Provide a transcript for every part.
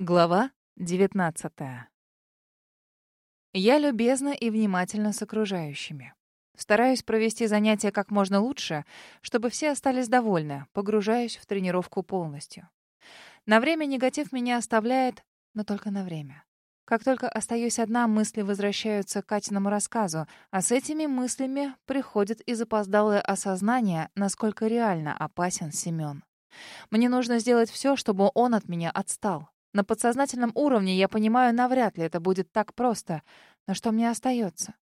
Глава 19. Я любезна и внимательна с окружающими. Стараюсь провести занятия как можно лучше, чтобы все остались довольны, погружаюсь в тренировку полностью. На время негатив меня оставляет, но только на время. Как только остаюсь одна, мысли возвращаются к Катиному рассказу, а с этими мыслями приходит и запоздалое осознание, насколько реально опасен Семен. Мне нужно сделать все, чтобы он от меня отстал. На подсознательном уровне я понимаю, навряд ли это будет так просто. Но что мне остается?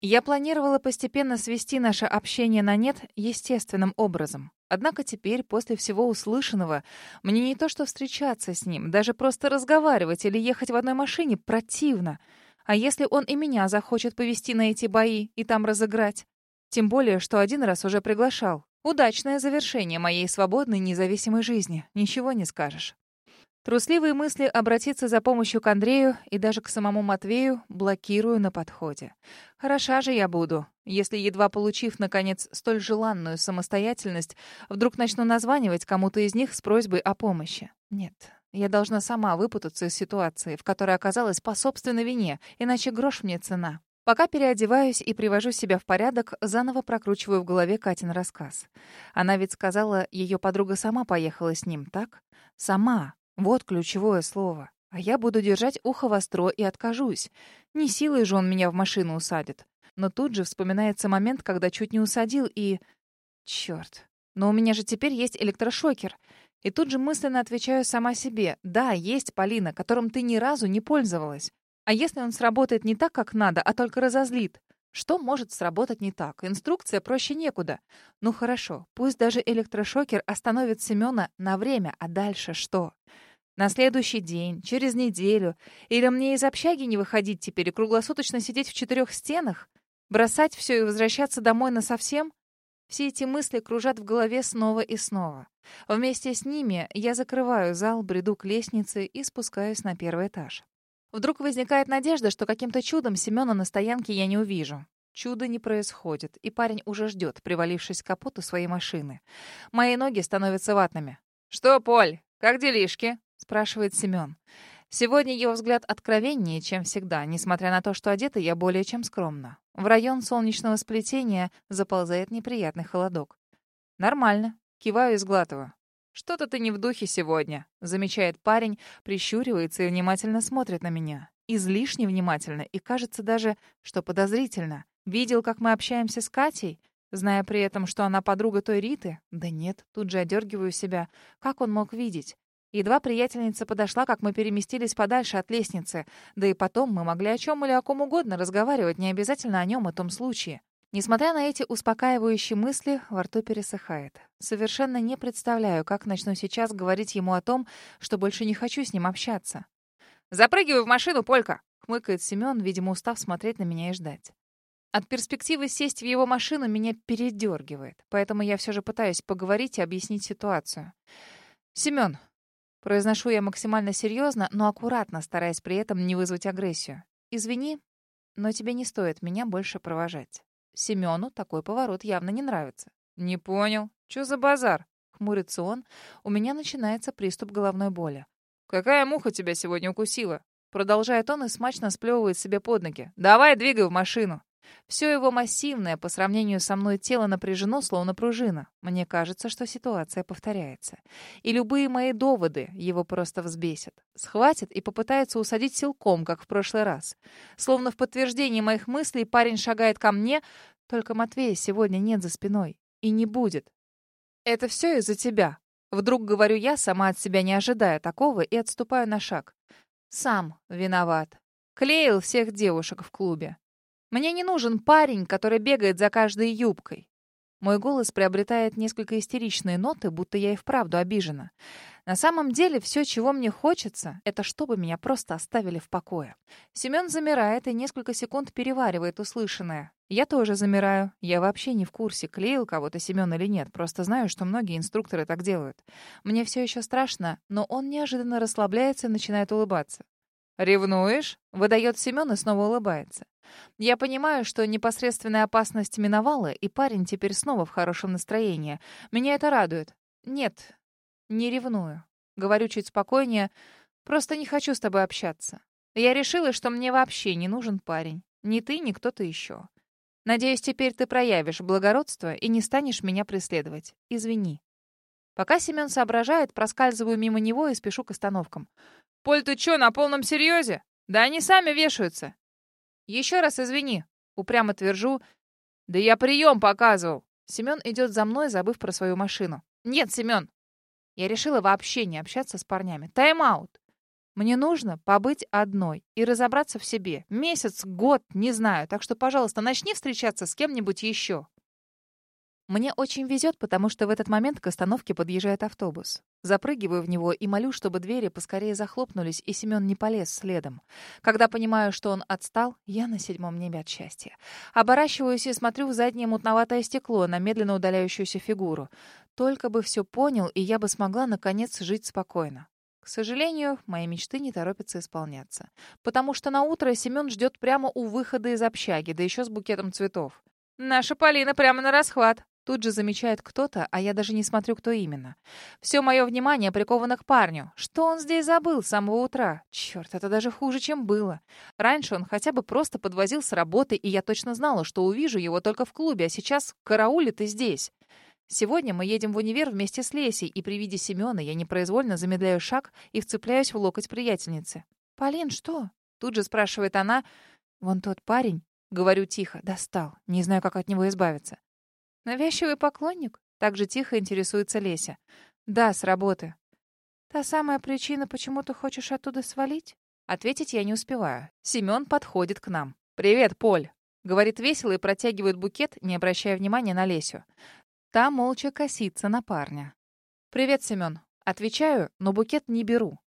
Я планировала постепенно свести наше общение на нет естественным образом. Однако теперь, после всего услышанного, мне не то что встречаться с ним, даже просто разговаривать или ехать в одной машине противно. А если он и меня захочет повести на эти бои и там разыграть? Тем более, что один раз уже приглашал. Удачное завершение моей свободной независимой жизни. Ничего не скажешь. Трусливые мысли обратиться за помощью к Андрею и даже к самому Матвею блокирую на подходе. Хороша же я буду, если, едва получив, наконец, столь желанную самостоятельность, вдруг начну названивать кому-то из них с просьбой о помощи. Нет, я должна сама выпутаться из ситуации, в которой оказалась по собственной вине, иначе грош мне цена. Пока переодеваюсь и привожу себя в порядок, заново прокручиваю в голове Катин рассказ. Она ведь сказала, ее подруга сама поехала с ним, так? Сама, вот ключевое слово. А я буду держать ухо востро и откажусь. Не силой же он меня в машину усадит. Но тут же вспоминается момент, когда чуть не усадил и... Чёрт. Но у меня же теперь есть электрошокер. И тут же мысленно отвечаю сама себе. Да, есть Полина, которым ты ни разу не пользовалась. А если он сработает не так, как надо, а только разозлит? Что может сработать не так? Инструкция проще некуда. Ну хорошо, пусть даже электрошокер остановит Семёна на время, а дальше что? На следующий день, через неделю? Или мне из общаги не выходить теперь и круглосуточно сидеть в четырех стенах? Бросать все и возвращаться домой насовсем? Все эти мысли кружат в голове снова и снова. Вместе с ними я закрываю зал, бреду к лестнице и спускаюсь на первый этаж. Вдруг возникает надежда, что каким-то чудом Семёна на стоянке я не увижу. Чудо не происходит, и парень уже ждет, привалившись к капоту своей машины. Мои ноги становятся ватными. «Что, Поль, как делишки?» — спрашивает Семён. Сегодня его взгляд откровеннее, чем всегда, несмотря на то, что одета я более чем скромно. В район солнечного сплетения заползает неприятный холодок. «Нормально», — киваю и сглатываю. «Что-то ты не в духе сегодня», — замечает парень, прищуривается и внимательно смотрит на меня. Излишне внимательно и кажется даже, что подозрительно. Видел, как мы общаемся с Катей, зная при этом, что она подруга той Риты? Да нет, тут же одергиваю себя. Как он мог видеть? Едва приятельница подошла, как мы переместились подальше от лестницы. Да и потом мы могли о чем или о ком угодно разговаривать, не обязательно о нем, о том случае. Несмотря на эти успокаивающие мысли, во рту пересыхает. Совершенно не представляю, как начну сейчас говорить ему о том, что больше не хочу с ним общаться. «Запрыгивай в машину, Полька!» — хмыкает Семен, видимо, устав смотреть на меня и ждать. От перспективы сесть в его машину меня передергивает, поэтому я все же пытаюсь поговорить и объяснить ситуацию. «Семен», — произношу я максимально серьезно, но аккуратно, стараясь при этом не вызвать агрессию. «Извини, но тебе не стоит меня больше провожать. Семену такой поворот явно не нравится. «Не понял. Что за базар?» — хмурится он. У меня начинается приступ головной боли. «Какая муха тебя сегодня укусила?» Продолжает он и смачно сплевывает себе под ноги. «Давай, двигай в машину!» Все его массивное по сравнению со мной тело напряжено, словно пружина. Мне кажется, что ситуация повторяется. И любые мои доводы его просто взбесят. Схватит и попытается усадить силком, как в прошлый раз. Словно в подтверждении моих мыслей парень шагает ко мне, только Матвея сегодня нет за спиной. И не будет. «Это все из-за тебя», — вдруг говорю я, сама от себя не ожидая такого, и отступаю на шаг. «Сам виноват. Клеил всех девушек в клубе. Мне не нужен парень, который бегает за каждой юбкой. Мой голос приобретает несколько истеричные ноты, будто я и вправду обижена. На самом деле, все, чего мне хочется, это чтобы меня просто оставили в покое. Семен замирает и несколько секунд переваривает услышанное. Я тоже замираю. Я вообще не в курсе, клеил кого-то Семен или нет. Просто знаю, что многие инструкторы так делают. Мне все еще страшно, но он неожиданно расслабляется и начинает улыбаться. «Ревнуешь?» — выдает Семен и снова улыбается. Я понимаю, что непосредственная опасность миновала, и парень теперь снова в хорошем настроении. Меня это радует. Нет, не ревную. Говорю чуть спокойнее. Просто не хочу с тобой общаться. Я решила, что мне вообще не нужен парень. Ни ты, ни кто-то еще. Надеюсь, теперь ты проявишь благородство и не станешь меня преследовать. Извини. Пока Семен соображает, проскальзываю мимо него и спешу к остановкам. «Поль, ты чё, на полном серьезе? Да они сами вешаются!» «Еще раз извини», — упрямо твержу. «Да я прием показывал!» Семен идет за мной, забыв про свою машину. «Нет, Семен!» Я решила вообще не общаться с парнями. Тайм-аут. Мне нужно побыть одной и разобраться в себе. Месяц, год, не знаю. Так что, пожалуйста, начни встречаться с кем-нибудь еще. Мне очень везет, потому что в этот момент к остановке подъезжает автобус. Запрыгиваю в него и молю, чтобы двери поскорее захлопнулись, и Семен не полез следом. Когда понимаю, что он отстал, я на седьмом небе от счастья. Оборачиваюсь и смотрю в заднее мутноватое стекло на медленно удаляющуюся фигуру. Только бы все понял, и я бы смогла, наконец, жить спокойно. К сожалению, мои мечты не торопятся исполняться. Потому что на утро Семен ждет прямо у выхода из общаги, да еще с букетом цветов. «Наша Полина прямо на расхват!» Тут же замечает кто-то, а я даже не смотрю, кто именно. Все мое внимание приковано к парню. Что он здесь забыл с самого утра? Черт, это даже хуже, чем было. Раньше он хотя бы просто подвозил с работы, и я точно знала, что увижу его только в клубе, а сейчас караулит и здесь. Сегодня мы едем в универ вместе с Лесей, и при виде Семёна я непроизвольно замедляю шаг и вцепляюсь в локоть приятельницы. «Полин, что?» — тут же спрашивает она. «Вон тот парень», — говорю тихо, — достал. Не знаю, как от него избавиться. «Навязчивый поклонник?» — так же тихо интересуется Леся. «Да, с работы». «Та самая причина, почему ты хочешь оттуда свалить?» Ответить я не успеваю. Семён подходит к нам. «Привет, Поль!» — говорит весело и протягивает букет, не обращая внимания на Лесю. Та молча косится на парня. «Привет, Семен. Отвечаю, но букет не беру.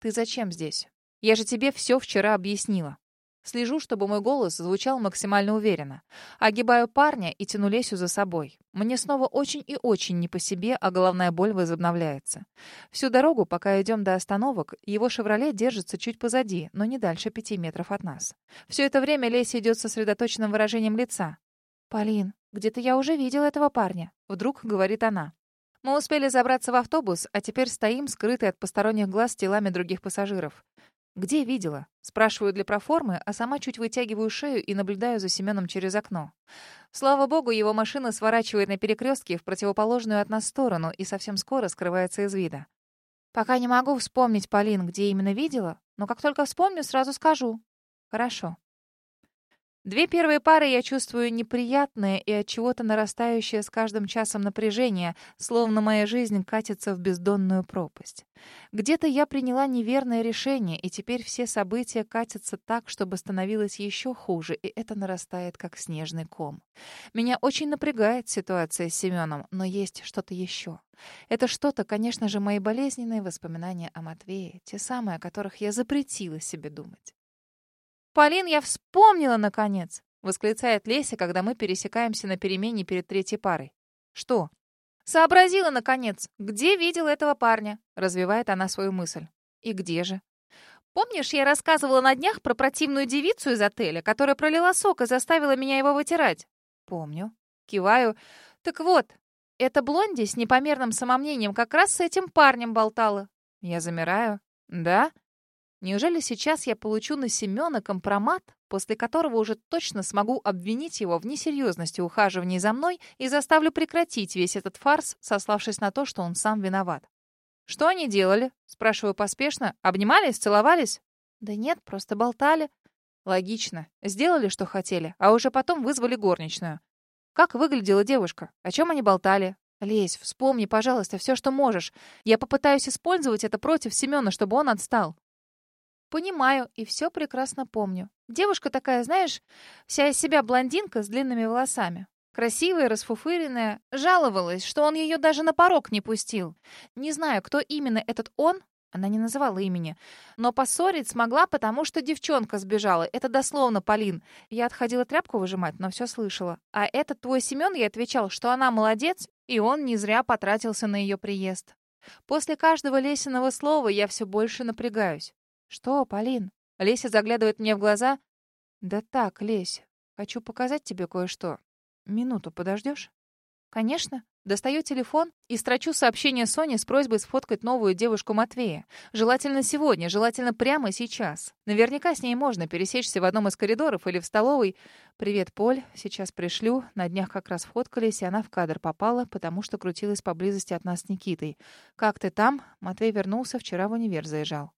Ты зачем здесь? Я же тебе все вчера объяснила. Слежу, чтобы мой голос звучал максимально уверенно. Огибаю парня и тяну Лесю за собой. Мне снова очень и очень не по себе, а головная боль возобновляется. Всю дорогу, пока идем до остановок, его «Шевроле» держится чуть позади, но не дальше пяти метров от нас. Все это время Леся идет со сосредоточенным выражением лица. «Полин, где-то я уже видела этого парня», — вдруг говорит она. Мы успели забраться в автобус, а теперь стоим, скрытые от посторонних глаз телами других пассажиров. «Где видела?» Спрашиваю для проформы, а сама чуть вытягиваю шею и наблюдаю за Семеном через окно. Слава богу, его машина сворачивает на перекрестке в противоположную от нас сторону и совсем скоро скрывается из вида. Пока не могу вспомнить, Полин, где именно видела, но как только вспомню, сразу скажу. Хорошо. Две первые пары я чувствую неприятное и от чего-то нарастающее с каждым часом напряжение, словно моя жизнь катится в бездонную пропасть. Где-то я приняла неверное решение, и теперь все события катятся так, чтобы становилось еще хуже, и это нарастает как снежный ком. Меня очень напрягает ситуация с Семеном, но есть что-то еще. Это что-то, конечно же, мои болезненные воспоминания о Матвее, те самые, о которых я запретила себе думать. «Полин, я вспомнила, наконец!» — восклицает Леся, когда мы пересекаемся на перемене перед третьей парой. «Что?» «Сообразила, наконец, где видела этого парня?» — развивает она свою мысль. «И где же?» «Помнишь, я рассказывала на днях про противную девицу из отеля, которая пролила сок и заставила меня его вытирать?» «Помню». Киваю. «Так вот, эта блонди с непомерным самомнением как раз с этим парнем болтала». Я замираю. «Да?» Неужели сейчас я получу на Семёна компромат, после которого уже точно смогу обвинить его в несерьезности ухаживания за мной и заставлю прекратить весь этот фарс, сославшись на то, что он сам виноват? «Что они делали?» — спрашиваю поспешно. «Обнимались? Целовались?» «Да нет, просто болтали». «Логично. Сделали, что хотели, а уже потом вызвали горничную. Как выглядела девушка? О чем они болтали? Лезь, вспомни, пожалуйста, все, что можешь. Я попытаюсь использовать это против Семёна, чтобы он отстал». Понимаю и все прекрасно помню. Девушка такая, знаешь, вся из себя блондинка с длинными волосами. Красивая, расфуфыренная. Жаловалась, что он ее даже на порог не пустил. Не знаю, кто именно этот он, она не называла имени. Но поссорить смогла, потому что девчонка сбежала. Это дословно, Полин. Я отходила тряпку выжимать, но все слышала. А этот твой Семен ей отвечал, что она молодец, и он не зря потратился на ее приезд. После каждого лесиного слова я все больше напрягаюсь. «Что, Полин?» Леся заглядывает мне в глаза. «Да так, Лесь, хочу показать тебе кое-что. Минуту подождешь?» «Конечно», Достаю телефон и строчу сообщение Соне с просьбой сфоткать новую девушку Матвея. Желательно сегодня, желательно прямо сейчас. Наверняка с ней можно пересечься в одном из коридоров или в столовой. «Привет, Поль. Сейчас пришлю. На днях как раз фоткались, и она в кадр попала, потому что крутилась поблизости от нас с Никитой. Как ты там?» Матвей вернулся, вчера в универ заезжал.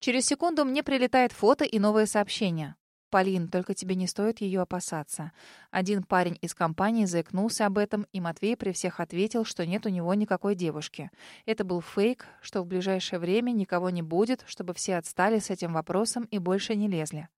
Через секунду мне прилетает фото и новое сообщение. «Полин, только тебе не стоит ее опасаться». Один парень из компании заикнулся об этом, и Матвей при всех ответил, что нет у него никакой девушки. Это был фейк, что в ближайшее время никого не будет, чтобы все отстали с этим вопросом и больше не лезли.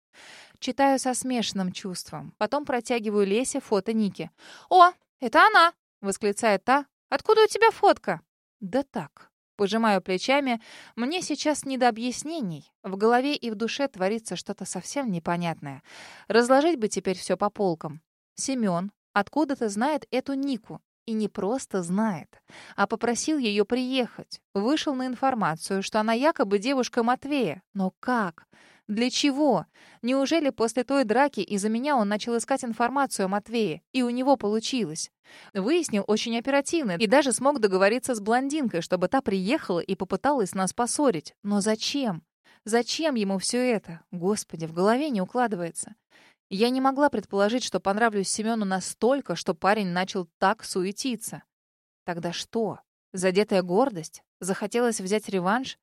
Читаю со смешанным чувством. Потом протягиваю Лесе фото Ники. «О, это она!» — восклицает та. «Откуда у тебя фотка?» «Да так». Пожимаю плечами. Мне сейчас не до объяснений. В голове и в душе творится что-то совсем непонятное. Разложить бы теперь все по полкам. Семен откуда-то знает эту Нику. И не просто знает, а попросил ее приехать. Вышел на информацию, что она якобы девушка Матвея. Но как? Для чего? Неужели после той драки из-за меня он начал искать информацию о Матвее, и у него получилось? Выяснил очень оперативно и даже смог договориться с блондинкой, чтобы та приехала и попыталась нас поссорить. Но зачем? Зачем ему все это? Господи, в голове не укладывается. Я не могла предположить, что понравлюсь Семену настолько, что парень начал так суетиться. Тогда что? Задетая гордость? Захотелось взять реванш?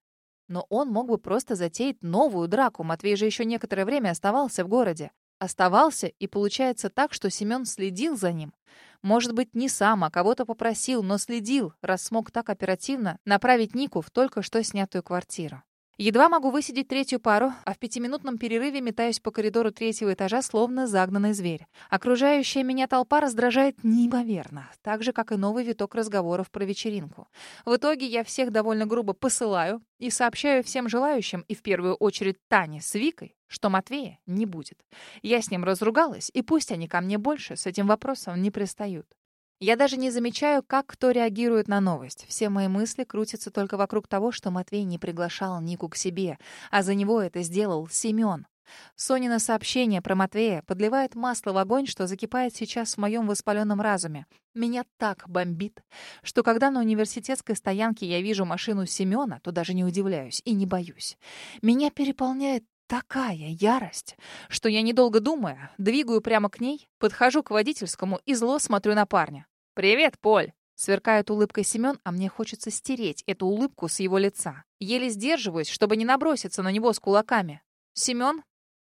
Но он мог бы просто затеять новую драку. Матвей же еще некоторое время оставался в городе. Оставался, и получается так, что Семен следил за ним. Может быть, не сам, а кого-то попросил, но следил, раз смог так оперативно направить Нику в только что снятую квартиру. Едва могу высидеть третью пару, а в пятиминутном перерыве метаюсь по коридору третьего этажа, словно загнанный зверь. Окружающая меня толпа раздражает неимоверно, так же, как и новый виток разговоров про вечеринку. В итоге я всех довольно грубо посылаю и сообщаю всем желающим, и в первую очередь Тане с Викой, что Матвея не будет. Я с ним разругалась, и пусть они ко мне больше с этим вопросом не пристают. Я даже не замечаю, как кто реагирует на новость. Все мои мысли крутятся только вокруг того, что Матвей не приглашал Нику к себе, а за него это сделал Семен. Сонина сообщение про Матвея подливает масло в огонь, что закипает сейчас в моем воспаленном разуме. Меня так бомбит, что когда на университетской стоянке я вижу машину Семена, то даже не удивляюсь и не боюсь. Меня переполняет такая ярость, что я, недолго думая, двигаю прямо к ней, подхожу к водительскому и зло смотрю на парня. «Привет, Поль!» Сверкает улыбкой Семен, а мне хочется стереть эту улыбку с его лица. Еле сдерживаюсь, чтобы не наброситься на него с кулаками. «Семен,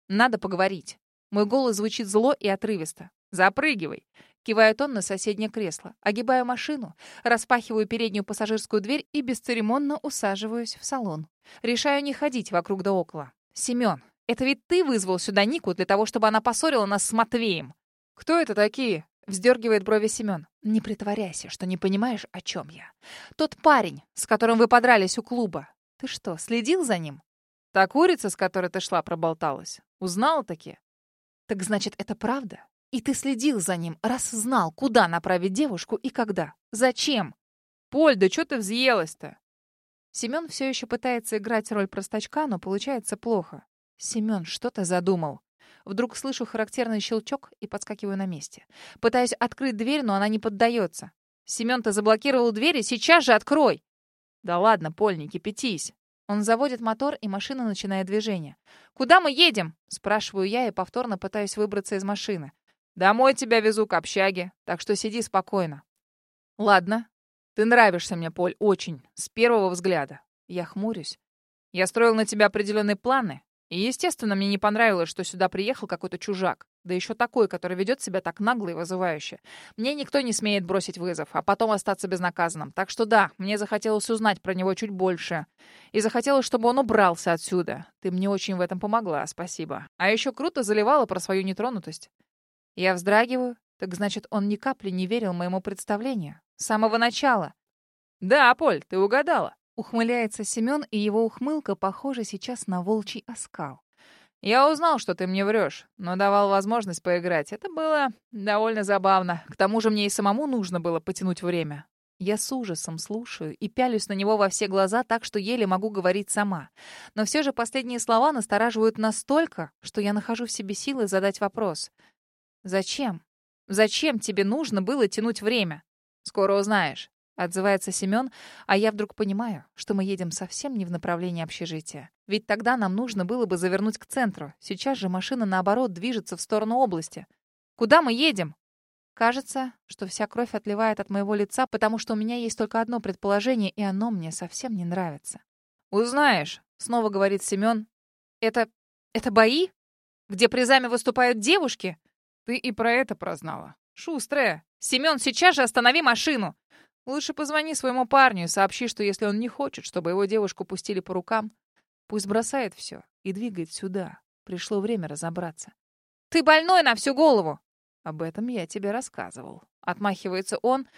надо поговорить». Мой голос звучит зло и отрывисто. «Запрыгивай!» Кивает он на соседнее кресло. Огибаю машину, распахиваю переднюю пассажирскую дверь и бесцеремонно усаживаюсь в салон. Решаю не ходить вокруг да около. «Семен, это ведь ты вызвал сюда Нику для того, чтобы она поссорила нас с Матвеем?» «Кто это такие?» — вздергивает брови Семен. «Не притворяйся, что не понимаешь, о чем я. Тот парень, с которым вы подрались у клуба. Ты что, следил за ним?» «Та курица, с которой ты шла, проболталась. Узнала таки?» «Так значит, это правда? И ты следил за ним, раз знал, куда направить девушку и когда. Зачем?» «Поль, да что ты взъелась-то?» Семен все еще пытается играть роль простачка, но получается плохо. Семен что-то задумал. Вдруг слышу характерный щелчок и подскакиваю на месте. Пытаюсь открыть дверь, но она не поддается. Семен-то заблокировал дверь, и сейчас же открой! Да ладно, Поль, не. Он заводит мотор, и машина начинает движение. «Куда мы едем?» — спрашиваю я и повторно пытаюсь выбраться из машины. «Домой тебя везу к общаге, так что сиди спокойно». «Ладно, ты нравишься мне, Поль, очень. С первого взгляда. Я хмурюсь. Я строил на тебя определенные планы. И, естественно, мне не понравилось, что сюда приехал какой-то чужак. Да еще такой, который ведет себя так нагло и вызывающе. Мне никто не смеет бросить вызов, а потом остаться безнаказанным. Так что да, мне захотелось узнать про него чуть больше. И захотелось, чтобы он убрался отсюда. Ты мне очень в этом помогла, спасибо. А еще круто заливала про свою нетронутость. Я вздрагиваю. Так значит, он ни капли не верил моему представлению. С самого начала. «Да, Поль, ты угадала». Ухмыляется Семен, и его ухмылка похожа сейчас на волчий оскал. «Я узнал, что ты мне врешь, но давал возможность поиграть. Это было довольно забавно. К тому же мне и самому нужно было потянуть время. Я с ужасом слушаю и пялюсь на него во все глаза так, что еле могу говорить сама. Но все же последние слова настораживают настолько, что я нахожу в себе силы задать вопрос. «Зачем? Зачем тебе нужно было тянуть время?» Скоро узнаешь. Отзывается Семен, а я вдруг понимаю, что мы едем совсем не в направлении общежития. Ведь тогда нам нужно было бы завернуть к центру. Сейчас же машина, наоборот, движется в сторону области. Куда мы едем? Кажется, что вся кровь отливает от моего лица, потому что у меня есть только одно предположение, и оно мне совсем не нравится. «Узнаешь», — снова говорит Семен. «Это... это бои? Где призами выступают девушки?» «Ты и про это прознала. Шустрая. Семен, сейчас же останови машину!» Лучше позвони своему парню и сообщи, что если он не хочет, чтобы его девушку пустили по рукам, пусть бросает все и двигает сюда. Пришло время разобраться. «Ты больной на всю голову!» «Об этом я тебе рассказывал». Отмахивается он.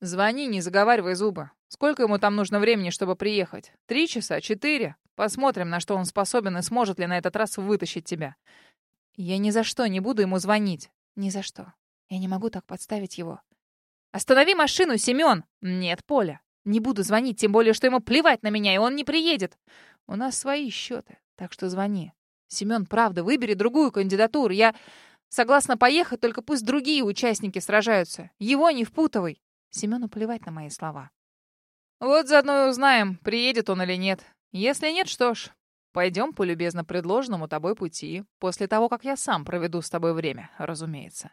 «Звони, не заговаривай зубы. Сколько ему там нужно времени, чтобы приехать? Три часа? Четыре? Посмотрим, на что он способен и сможет ли на этот раз вытащить тебя. Я ни за что не буду ему звонить. Ни за что. Я не могу так подставить его. «Останови машину, Семен!» «Нет, Поля. Не буду звонить, тем более, что ему плевать на меня, и он не приедет. У нас свои счеты, так что звони. Семен, правда, выбери другую кандидатуру. Я согласна поехать, только пусть другие участники сражаются. Его не впутывай». Семену плевать на мои слова. «Вот заодно и узнаем, приедет он или нет. Если нет, что ж, пойдем по любезно предложенному тобой пути, после того, как я сам проведу с тобой время, разумеется».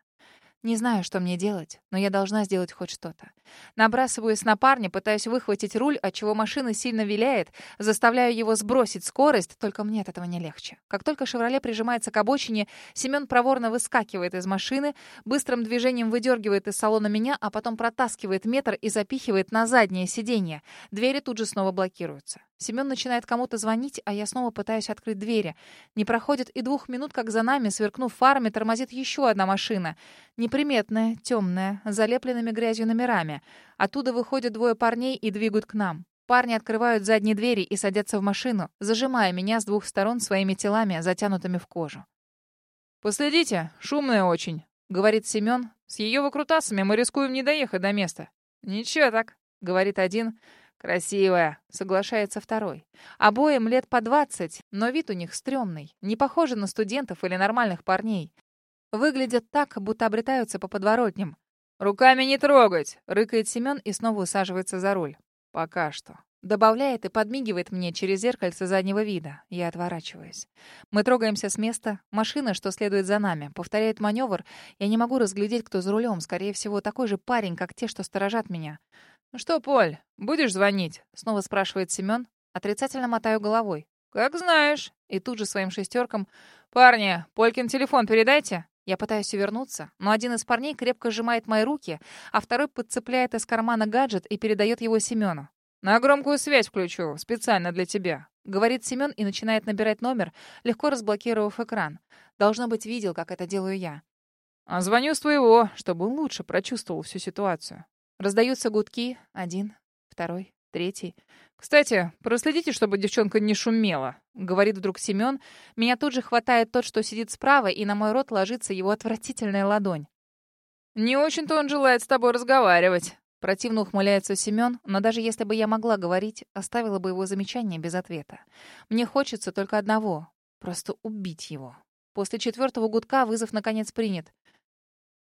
Не знаю, что мне делать, но я должна сделать хоть что-то. Набрасываюсь на парня, пытаюсь выхватить руль, отчего машина сильно виляет, заставляю его сбросить скорость, только мне от этого не легче. Как только «Шевроле» прижимается к обочине, Семен проворно выскакивает из машины, быстрым движением выдергивает из салона меня, а потом протаскивает метр и запихивает на заднее сиденье. Двери тут же снова блокируются. Семен начинает кому-то звонить, а я снова пытаюсь открыть двери. Не проходит и двух минут, как за нами, сверкнув фарами, тормозит еще одна машина. Неприметная, темная, с залепленными грязью номерами. Оттуда выходят двое парней и двигают к нам. Парни открывают задние двери и садятся в машину, зажимая меня с двух сторон своими телами, затянутыми в кожу. «Последите, шумная очень», — говорит Семен. «С ее выкрутасами мы рискуем не доехать до места». «Ничего так», — говорит один, — «Красивая», — соглашается второй. Обоим лет по двадцать, но вид у них стрёмный. Не похожи на студентов или нормальных парней. Выглядят так, будто обретаются по подворотням. «Руками не трогать!» — рыкает Семён и снова усаживается за руль. «Пока что». Добавляет и подмигивает мне через зеркальце заднего вида. Я отворачиваюсь. Мы трогаемся с места. Машина, что следует за нами, повторяет маневр. Я не могу разглядеть, кто за рулем. Скорее всего, такой же парень, как те, что сторожат меня. «Ну что, Поль, будешь звонить?» — снова спрашивает Семен. Отрицательно мотаю головой. «Как знаешь». И тут же своим шестеркам. «Парни, Полькин телефон передайте». Я пытаюсь увернуться, но один из парней крепко сжимает мои руки, а второй подцепляет из кармана гаджет и передает его Семену. «На громкую связь включу, специально для тебя», — говорит Семен и начинает набирать номер, легко разблокировав экран. Должно быть, видел, как это делаю я. «А звоню с твоего, чтобы он лучше прочувствовал всю ситуацию». Раздаются гудки. Один, второй, третий. «Кстати, проследите, чтобы девчонка не шумела», — говорит вдруг Семен. Меня тут же хватает тот, что сидит справа, и на мой рот ложится его отвратительная ладонь. «Не очень-то он желает с тобой разговаривать», — противно ухмыляется Семен, но даже если бы я могла говорить, оставила бы его замечание без ответа. Мне хочется только одного — просто убить его. После четвертого гудка вызов наконец принят.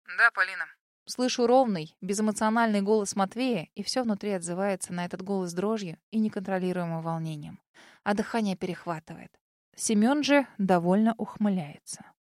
«Да, Полина», Слышу ровный, безэмоциональный голос Матвея, и все внутри отзывается на этот голос дрожью и неконтролируемым волнением. А дыхание перехватывает. Семен же довольно ухмыляется.